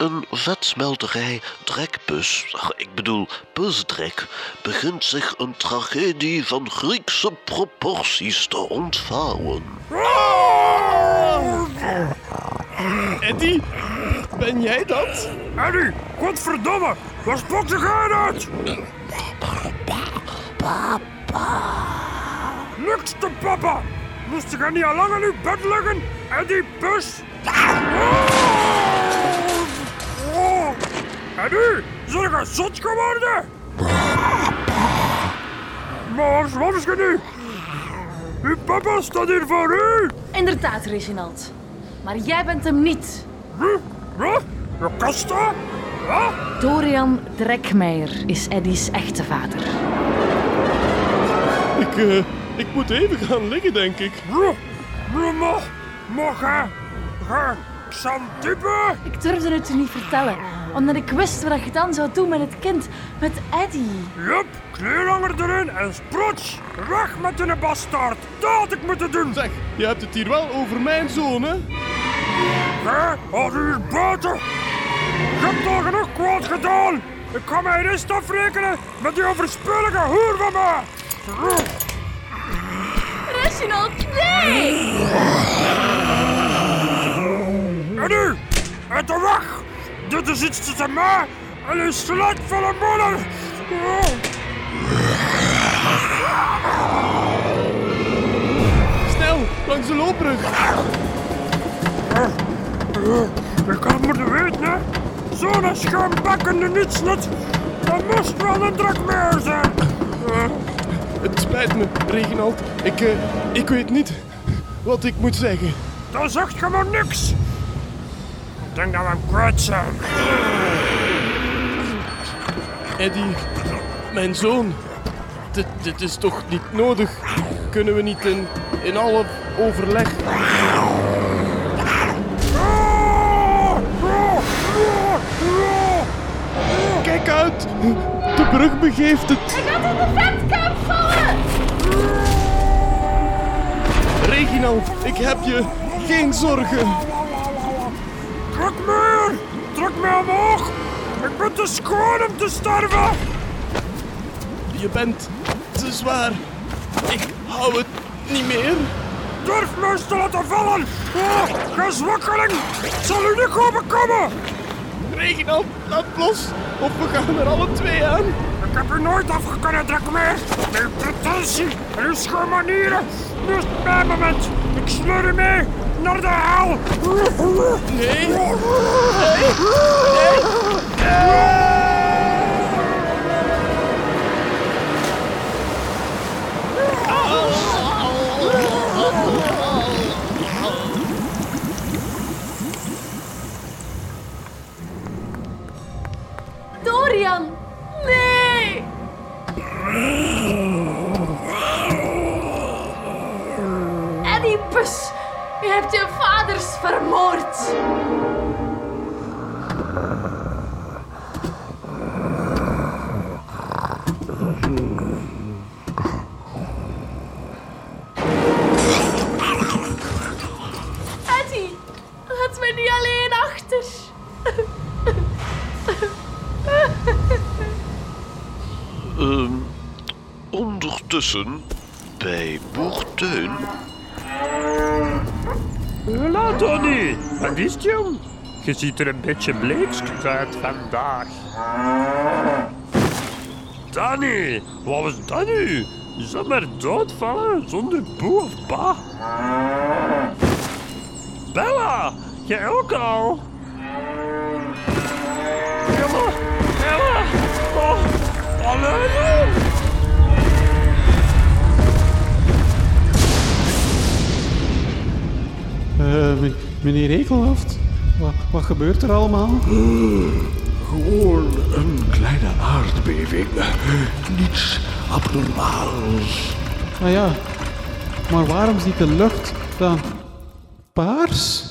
Een vetsmelterij Drekbus, ach, ik bedoel busdrek, begint zich een tragedie van Griekse proporties te ontvouwen. Eddie, ben jij dat? Eddie, godverdomme, waar spokt de gaan uit? Niks te papa. Moest ik er niet al lang in uw bed liggen? En die bus? En u? Zal ik een zot geworden? Maar wat is er nu? Uw papa staat hier voor u. Inderdaad, Reginald. Maar jij bent hem niet. Wie? Wat? Kasta? Wat? Dorian Drekmeijer is Eddie's echte vader. Ik, eh, ik moet even gaan liggen, denk ik. Maar, maar ga, ga, ik zal typen. Ik durfde het u niet vertellen, omdat ik wist wat je dan zou doen met het kind, met Eddie. Jup, kleerlanger erin en sprots. Weg met de bastard. Dat had ik moeten doen. Zeg, je hebt het hier wel over mijn zoon, hè? Hé, als u hier buiten. Ik heb al genoeg kwaad gedaan. Ik ga mijn rest afrekenen met die overspelige hoer van me. Reginald, nee! En nu, uit de weg. Dit is iets tussen mij en uw sletvolle moeder. Snel, langs de loopbrug. Ik had moeten weten, hè. Zo'n schuimbekkende nietsnut. Dat moest wel een druk meer zijn. Het spijt me, Reginald. Ik, eh, ik weet niet wat ik moet zeggen. Dan zegt je maar niks. Ik denk dat we hem kwijt zijn. Eddie, mijn zoon. Dit, dit is toch niet nodig? Kunnen we niet in, in alle overleg... Kijk uit! De brug begeeft het! Hij gaat in de vetkamp vallen! Reginald, ik heb je. Geen zorgen. Druk me omhoog! Ik ben te schoon om te sterven! Je bent te zwaar. Ik hou het niet meer. Durf me eens te laten vallen! Oh, gezwakkeling! Zal u niet goed bekomen! Reginald, laat los. Of we gaan er alle twee aan. Ik heb u nooit afgekunnen, Drakmeer. Met uw pretentie en uw schoonmanieren. Het mijn moment. Ik sleur u mee naar de hel. Nee. Dorian! Nee! Oedipus! Je hebt je vaders vermoord! Bij Teun, Hola, Tony. Wat is het, jong? Je ziet er een beetje bleekst uit vandaag. Danny, wat was dat nu? Zomaar doodvallen zonder boe of pa? Bella, jij ook al? Bella, Bella, oh, hallo. Meneer Rekelhoft, wat, wat gebeurt er allemaal? Gewoon een kleine aardbeving. Niets abnormaals. Ah ja, maar waarom ziet de lucht dan paars?